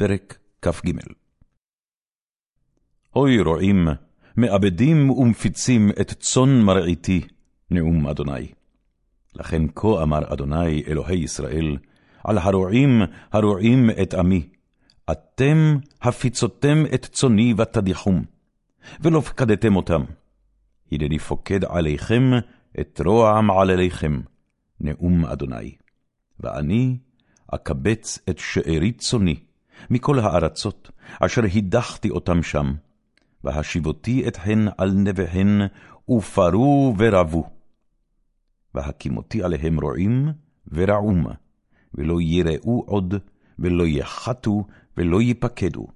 פרק כ"ג אוי רועים, מאבדים ומפיצים את צאן מרעיתי, נאום אדוני. לכן כה אמר אדוני אלוהי ישראל, על הרועים הרועים את עמי, אתם הפיצותם את צאני ותדיחום, ולא פקדתם אותם. הנני פוקד עליכם את רוע מעלליכם, נאום אדוני. ואני אקבץ את שארית צאני מכל הארצות, אשר הדחתי אותם שם, והשיבותי אתהן על נביהן, ופרו ורבו. והקימותי עליהם רועים ורעום, ולא יראו עוד, ולא יחתו, ולא יפקדו,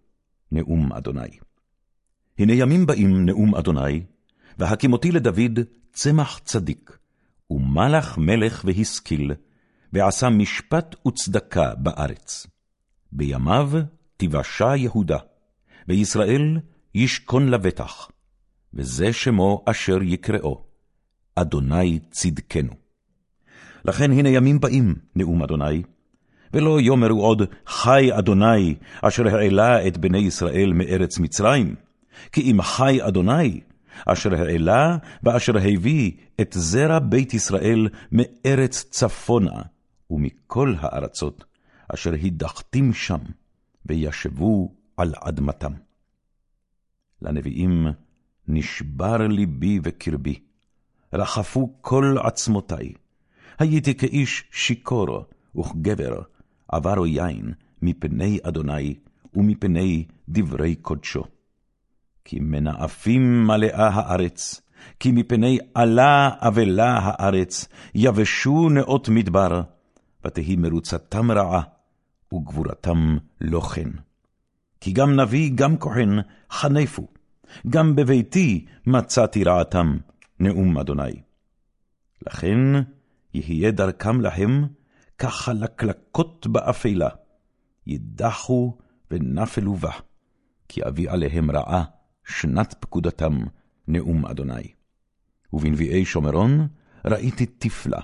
נאום אדוני. הנה ימים באים, נאום אדוני, והקימותי לדוד צמח צדיק, ומלך מלך והשכיל, ועשה משפט וצדקה בארץ. בימיו תיוושע יהודה, וישראל ישכון לבטח, וזה שמו אשר יקראו, אדוני צדקנו. לכן הנה ימים באים, נאום אדוני, ולא יאמרו עוד, חי אדוני, אשר העלה את בני ישראל מארץ מצרים, כי אם חי אדוני, אשר העלה ואשר הביא את זרע בית ישראל מארץ צפונה, ומכל הארצות, אשר הדחתים שם, וישבו על אדמתם. לנביאים נשבר ליבי וקרבי, רחפו כל עצמותי. הייתי כאיש שיכור וכגבר, עברו יין מפני אדוני ומפני דברי קודשו. כי מנאפים מלאה הארץ, כי מפני עלה אבלה הארץ, יבשו נאות מדבר, ותהי מרוצתם רעה, וגבורתם לא כן. כי גם נביא, גם כהן, חנפו, גם בביתי מצאתי רעתם, נאום אדוני. לכן יהיה דרכם להם כחלקלקות באפלה, ידחו ונפלו בה, כי אביא עליהם רעה שנת פקודתם, נאום אדוני. ובנביאי שומרון ראיתי תפלה,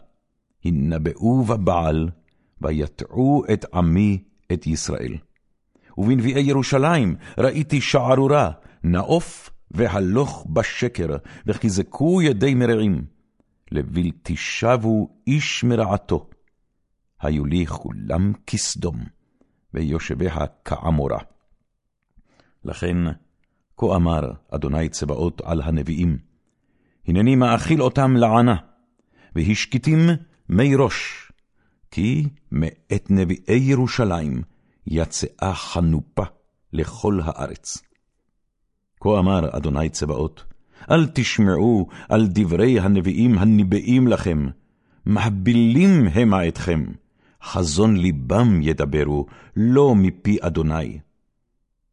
הנבאו בבעל, ויטעו את עמי, את ישראל. ובנביאי ירושלים ראיתי שערורה, נאוף והלוך בשקר, וחיזקו ידי מרעים, לבלתי שבו איש מרעתו. היו לי כולם כסדום, ויושביה כעמורה. לכן, כה אמר אדוני צבאות על הנביאים, הנני מאכיל אותם לענה, והשקיטים מי ראש, כי מאת נביאי ירושלים יצאה חנופה לכל הארץ. כה אמר אדוני צבאות, אל תשמעו על דברי הנביאים הניבאים לכם, מהבילים המה אתכם, חזון ליבם ידברו, לא מפי אדוני.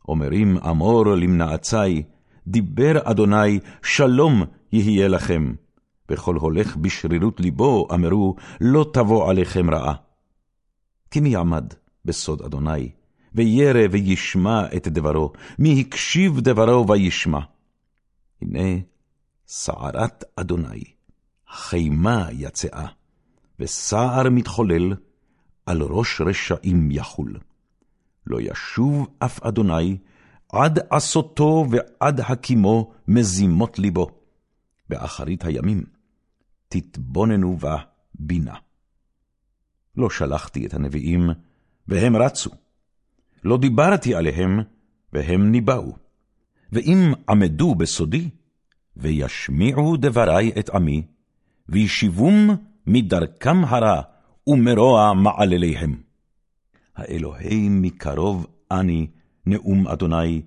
אומרים אמור למנעצי, דיבר אדוני, שלום יהיה לכם. וכל הולך בשרירות ליבו, אמרו, לא תבוא עליכם רעה. כי מי עמד בסוד אדוני, וירא וישמע את דברו, מי הקשיב דברו וישמע. הנה, סערת אדוני, חימה יצאה, וסער מתחולל, על ראש רשעים יחול. לא ישוב אף אדוני, עד עשותו ועד הקימו מזימות ליבו. באחרית הימים, תתבוננו בה בינה. לא שלחתי את הנביאים, והם רצו. לא דיברתי עליהם, והם ניבאו. ואם עמדו בסודי, וישמיעו דברי את עמי, וישיבום מדרכם הרע, ומרוע מעלליהם. האלוהי מקרוב אני, נאום אדוני,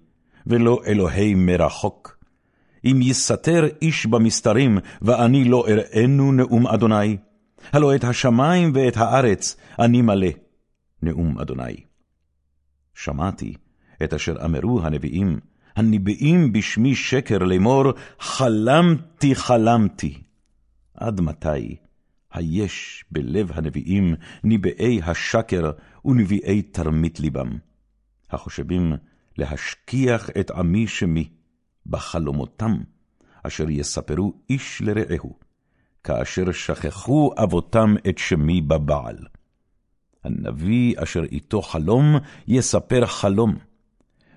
ולא אלוהי מרחוק. אם יסתר איש במסתרים, ואני לא אראנו נאום אדוני, הלא את השמיים ואת הארץ אני מלא, נאום אדוני. שמעתי את אשר אמרו הנביאים, הניבאים בשמי שקר לאמור, חלמתי חלמתי. עד מתי היש בלב הנביאים ניבאי השקר ונביאי תרמית ליבם, החושבים להשכיח את עמי שמי בחלומותם, אשר יספרו איש לרעהו, כאשר שכחו אבותם את שמי בבעל. הנביא אשר איתו חלום, יספר חלום,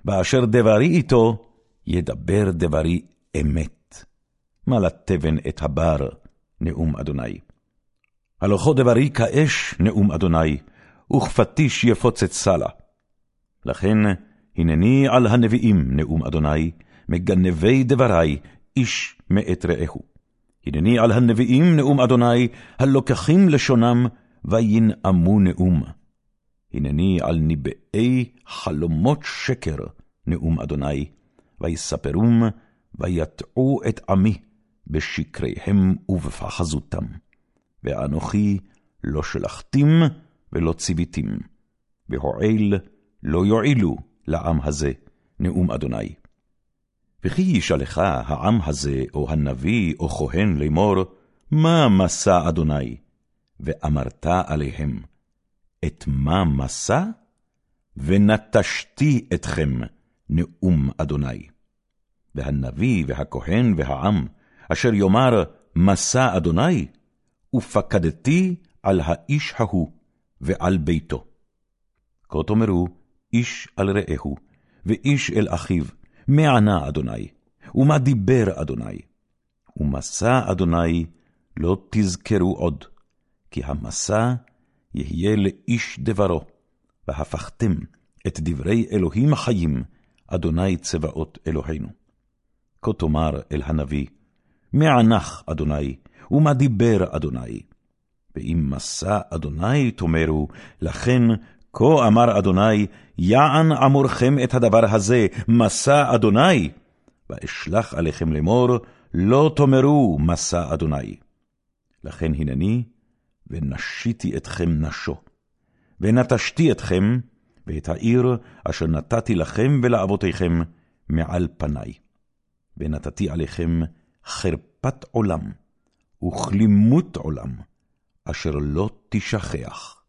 ואשר דברי איתו, ידבר דברי אמת. מה לתבן את הבר, נאום אדוני. הלכו דברי כאש, נאום אדוני, וכפטיש יפוצצה לה. לכן, הנני על הנביאים, נאום אדוני, מגנבי דברי, איש מאת רעהו. הנני על הנביאים, נאום אדוני, הלוקחים לשונם, וינאמו נאום. הנני על ניבאי חלומות שקר, נאום אדוני, ויספרום, ויטעו את עמי בשקריהם ובפחזותם. ואנוכי לא שלחתים ולא ציוויתים, והועיל לא יועילו לעם הזה, נאום אדוני. וכי ישאלך העם הזה, או הנביא, או כהן לאמור, מה מסע אדוני? ואמרת עליהם, את מה מסע? ונטשתי אתכם, נאום אדוני. והנביא והכהן והעם, אשר יאמר, מסע אדוני, ופקדתי על האיש ההוא ועל ביתו. כה תאמרו, איש על רעהו, ואיש אל אחיו, מה ענה אדוני, ומה דיבר אדוני. ומסע אדוני לא תזכרו עוד, כי המסע יהיה לאיש דברו, והפכתם את דברי אלוהים החיים, אדוני צבאות אלוהינו. כה תאמר אל הנביא, מענך אדוני, ומה דיבר אדוני. ואם מסע אדוני תאמרו, לכן כה אמר אדוני, יען עמורכם את הדבר הזה, מסע אדוני, ואשלח עליכם לאמור, לא תאמרו מסע אדוני. לכן הנני, ונשיתי אתכם נשו, ונטשתי אתכם, ואת העיר אשר נתתי לכם ולאבותיכם מעל פניי. ונתתי עליכם חרפת עולם, וכלימות עולם, אשר לא תשכח.